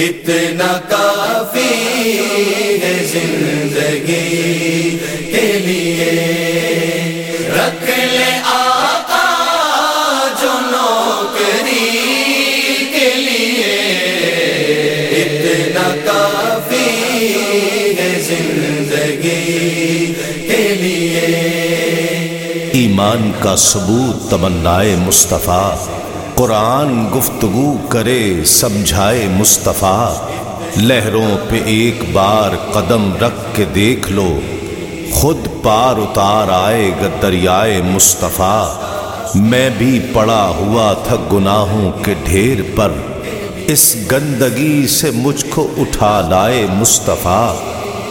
اتنا کافی ہے زندگی کے لیے۔ رکھ لے آقا جو نوکری کے لیے۔ اتنا کافی ہے زندگی کے لیے۔ ایمان کا ثبوت تمنائے مصطفیٰ۔ قرآن گفتگو کرے، سمجھائے مصطفیٰ۔ لہروں پہ ایک بار قدم رکھ کے دیکھ لو۔ خود پار اتار آئے گا دریائے مصطفیٰ۔ میں بھی پڑا ہوا تھا گناہوں کے ڈھیر پر۔ اس گندگی سے مجھ کو اٹھا لائے مصطفیٰ۔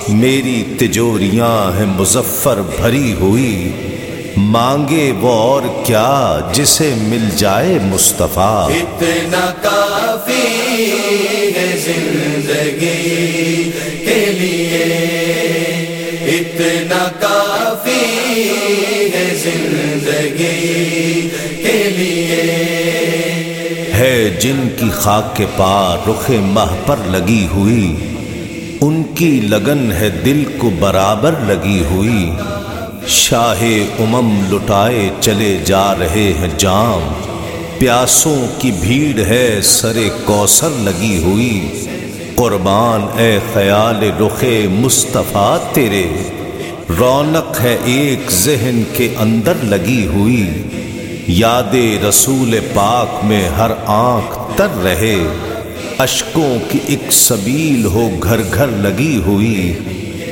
میری تجوریاں ہیں مظفر بھری ہوئی۔ مانگے وہ اور کیا جسے مل جائے مصطفیٰ؟ اتنا کافی ہے زندگی کے لیے۔ اتنا کافی ہے زندگی کے لیے۔ ہے جن کی خاک کے پار رخ ماہ پر لگی ہوئی ان کی لگن ہے دل کو برابر لگی ہوئی۔ شاہ امم لٹائے چلے جا رہے ہیں جام۔ پیاسوں کی بھیڑ ہے سرے کوسر لگی ہوئی۔ قربان، اے خیال رخ مصطفیٰ تیرے۔ رونق ہے ایک ذہن کے اندر لگی ہوئی۔ یاد رسول پاک میں ہر آنکھ تر رہے۔ اشکوں کی ایک سبیل ہو گھر گھر لگی ہوئی۔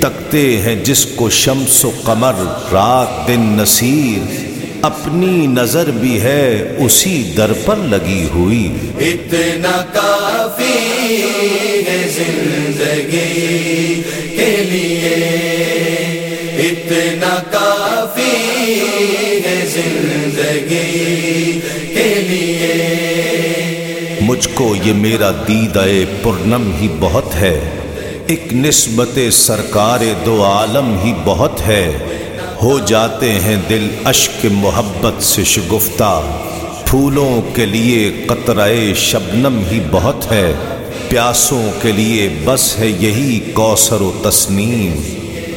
تکتے ہیں جس کو شمس و قمر رات دن نصیر اپنی نظر بھی ہے اسی در پر لگی ہوئی۔ اتنا کافی ہے زندگی کے لیے۔ اتنا کافی ہے زندگی کے لیے۔ مجھ کو یہ میرا دیدہ پرنم ہی بہت ہے۔ ایک نسبت سرکار دو عالم ہی بہت ہے۔ ہو جاتے ہیں دل اشک محبت سے شگفتہ۔ پھولوں کے لیے قطرائے شبنم ہی بہت ہے۔ پیاسوں کے لیے بس ہے یہی کوثر و تسنیم۔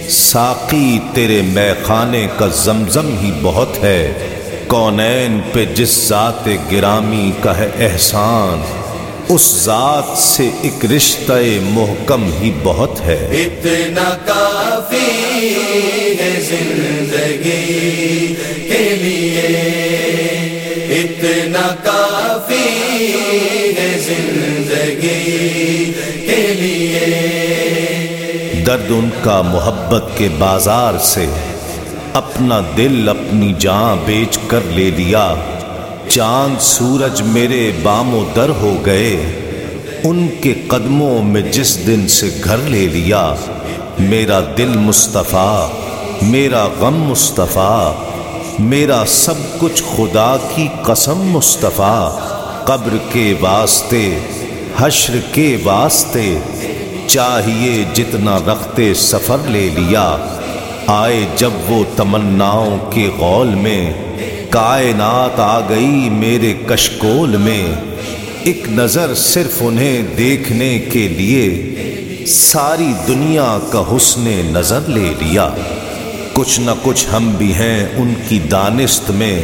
ساقی تیرے میں خانے کا زمزم ہی بہت ہے۔ کونین پہ جس ذات گرامی کا ہے احسان۔ اس ذات سے ایک رشتہ محکم ہی بہت ہے۔ اتنا کافی ہے زندگی کے لیے۔ اتنا کافی ہے زندگی کے لیے۔ درد ان کا محبت کے بازار سے اپنا دل اپنی جان بیچ کر لے لیا۔ چاند سورج میرے بام و در ہو گئے، ان کے قدموں میں جس دن سے گھر لے لیا، میرا دل مصطفیٰ، میرا غم مصطفیٰ، میرا سب کچھ خدا کی قسم مصطفیٰ، قبر کے واسطے، حشر کے واسطے، چاہیے جتنا رختے سفر لے لیا، آئے جب وہ تمناؤں کے غول میں کائنات آ گئی میرے کشکول میں۔ ایک نظر صرف انہیں دیکھنے کے لیے۔ ساری دنیا کا حسن نظر لے لیا۔ کچھ نہ کچھ ہم بھی ہیں ان کی دانست میں۔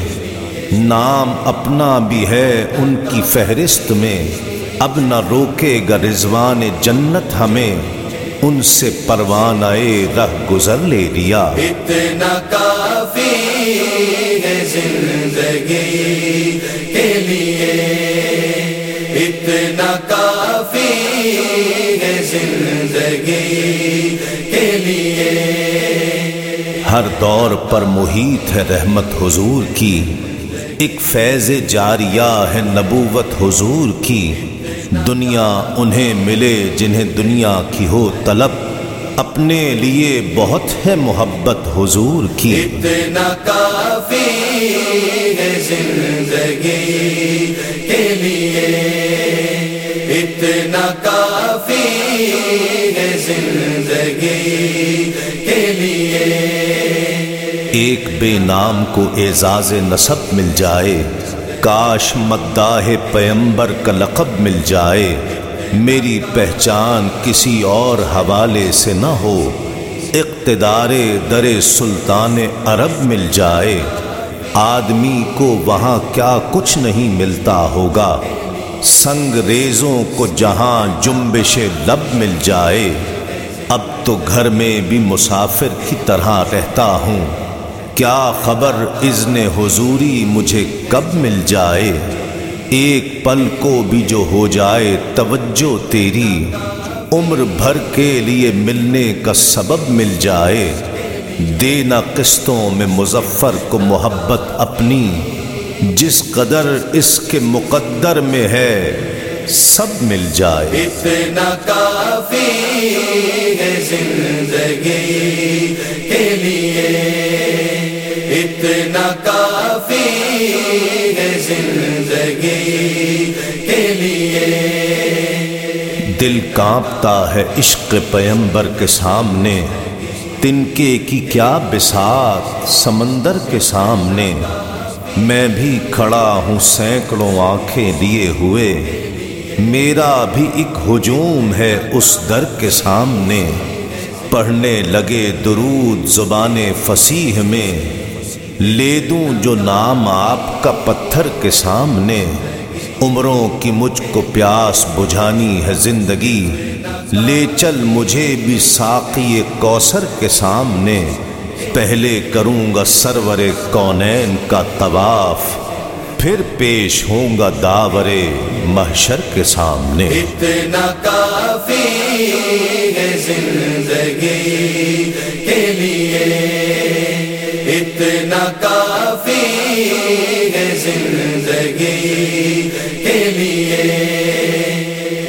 نام اپنا بھی ہے ان کی فہرست میں۔ اب نہ روکے گا رضوان جنت ہمیں۔ ان سے پروان آئے رہ گزر لے لیا۔ اتنا کافی زندگی کے لیے اتنا کافی ہے زندگی کے لیے۔ ہر دور پر محیط ہے رحمت حضور کی، ایک فیض جاریہ ہے نبوت حضور کی۔ دنیا انہیں ملے جنہیں دنیا کی ہو طلب۔ اپنے لیے بہت ہے محبت حضور کی۔ اتنا کافی ہے زندگی کے لیے۔ اتنا کافی ہے زندگی کے لیے۔ ایک بے نام کو اعزاز نصب مل جائے کاش مداح پیمبر کا لقب مل جائے۔ میری پہچان کسی اور حوالے سے نہ ہو۔ اقتدار در سلطان عرب مل جائے۔ آدمی کو وہاں کیا کچھ نہیں ملتا ہوگا۔ سنگ ریزوں کو جہاں جنبش لب مل جائے۔ اب تو گھر میں بھی مسافر کی طرح رہتا ہوں۔ کیا خبر اذن حضوری مجھے کب مل جائے؟ ایک پل کو بھی جو ہو جائے توجہ تیری۔ عمر بھر کے لیے ملنے کا سبب مل جائے۔ دینا قسطوں میں مظفر کو محبت اپنی۔ جس قدر اس کے مقدر میں ہے، سب مل جائے۔ اتنا کافی ہے زندگی کے لیے۔ کافی ہے زندگی کے لیے۔ دل کانپتا ہے عشق پیمبر کے سامنے، تنکے کی کیا بسات سمندر کے سامنے۔ میں بھی کھڑا ہوں سینکڑوں آنکھیں لیے ہوئے، میرا بھی ایک ہجوم ہے اس در کے سامنے۔ پڑھنے لگے درود زبان فصیح میں لے دوں جو نام آپ کا پتھر کے سامنے۔ عمروں کی مجھ کو پیاس بجھانی ہے زندگی۔ لے چل مجھے بھی ساقی کوثر کے سامنے۔ پہلے کروں گا سرور کونین کا طواف، پھر پیش ہوں گا داور محشر کے سامنے۔ اتنا کافی ہے زندگی کے لیے۔ ہے زندگی کے لیے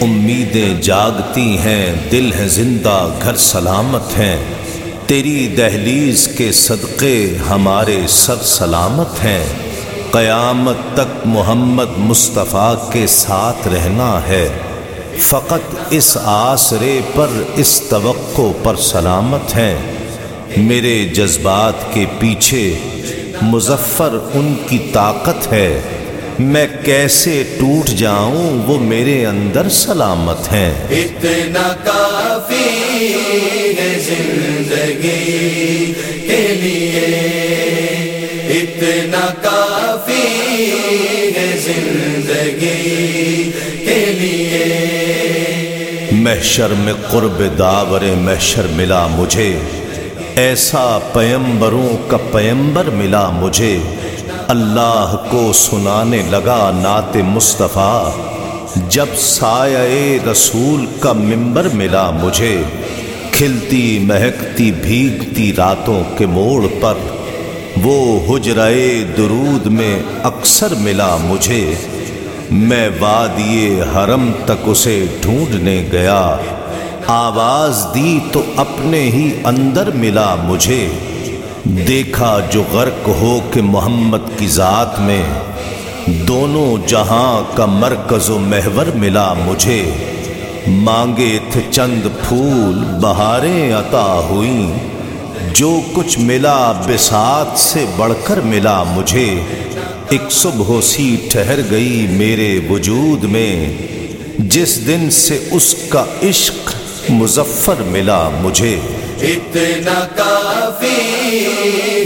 امیدیں جاگتی ہیں، دل ہے زندہ، گھر سلامت ہیں۔ تیری دہلیز کے صدقے ہمارے سر سلامت ہیں۔ قیامت تک محمد مصطفیٰ کے ساتھ رہنا ہے۔ فقط اس آسرے پر، اس توقع پر سلامت ہیں۔ میرے جذبات کے پیچھے مظفر ان کی طاقت ہے۔ میں کیسے ٹوٹ جاؤں وہ میرے اندر سلامت ہیں۔ اتنا کافی ہے زندگی کے لیے۔ اتنا کافی ہے زندگی کے لیے۔ محشر میں قرب داور محشر ملا مجھے۔ ایسا پیمبروں کا پیمبر ملا مجھے۔ اللہ کو سنانے لگا نعت مصطفیٰ۔ جب سایہ رسول کا ممبر ملا مجھے، کھلتی مہکتی بھیگتی راتوں کے موڑ پر، وہ حجرائے درود میں اکثر ملا مجھے۔ میں وادی حرم تک اسے ڈھونڈنے گیا۔ آواز دی تو اپنے ہی اندر ملا مجھے۔ دیکھا جو غرق ہو کہ محمد کی ذات میں دونوں جہاں کا مرکز و محور ملا مجھے۔ مانگے تھے چند پھول، بہاریں عطا ہوئیں۔ جو کچھ ملا بسات سے بڑھ کر ملا مجھے۔ ایک صبح سی ٹھہر گئی میرے وجود میں۔ جس دن سے اس کا عشق مظفر ملا مجھے۔ اتنا کافی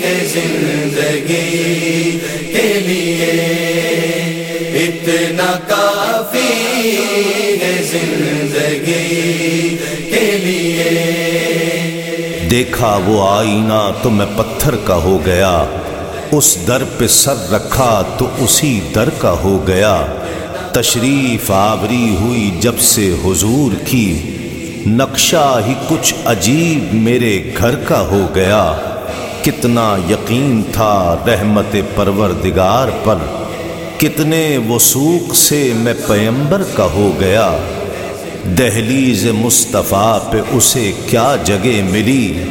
ہے زندگی کے لیے۔ اتنا کافی ہے زندگی کے لیے۔ دیکھا وہ آئینہ تو میں پتھر کا ہو گیا۔ اس در پہ سر رکھا تو اسی در کا ہو گیا۔ تشریف آوری ہوئی جب سے حضور کی نقشہ ہی کچھ عجیب میرے گھر کا ہو گیا۔ کتنا یقین تھا رحمت پروردگار پر۔ کتنے وسوق سے میں پیمبر کا ہو گیا۔ دہلیز مصطفیٰ پہ اسے کیا جگہ ملی۔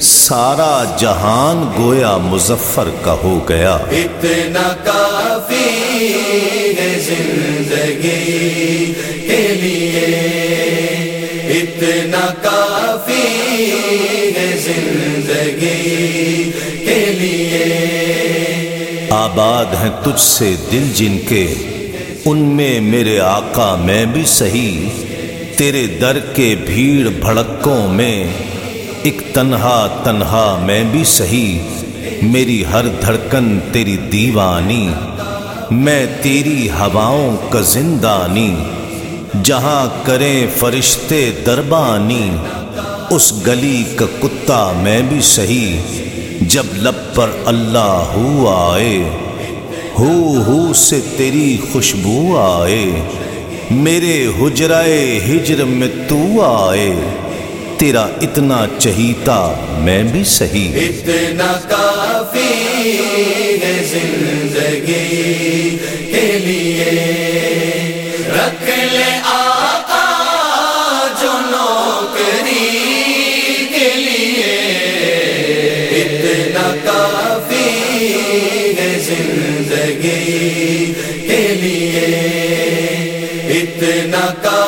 سارا جہان گویا مظفر کا ہو گیا۔ اتنا کافی ہے زندگی۔ اتنا کافی ہے زندگی کے لیے۔ آباد ہیں تجھ سے دل جن کے، ان میں میرے آقا میں بھی سہی تیرے در کے بھیڑ بھڑکوں میں، ایک تنہا تنہا میں بھی سہی میری ہر دھڑکن تیری دیوانی، میں تیری ہواؤں کا زندانی۔ جہاں کریں فرشتے دربانی، اس گلی کا کتا میں بھی سہی جب لب پر اللہ ہو آئے، ہو ہو سے تیری خوشبو آئے۔ میرے حجرائے ہجر میں تو آئے۔ تیرا اتنا چہیتا میں بھی سہی اتنا کافی ہے زندگی۔ زندگی کے لیے اتنا کا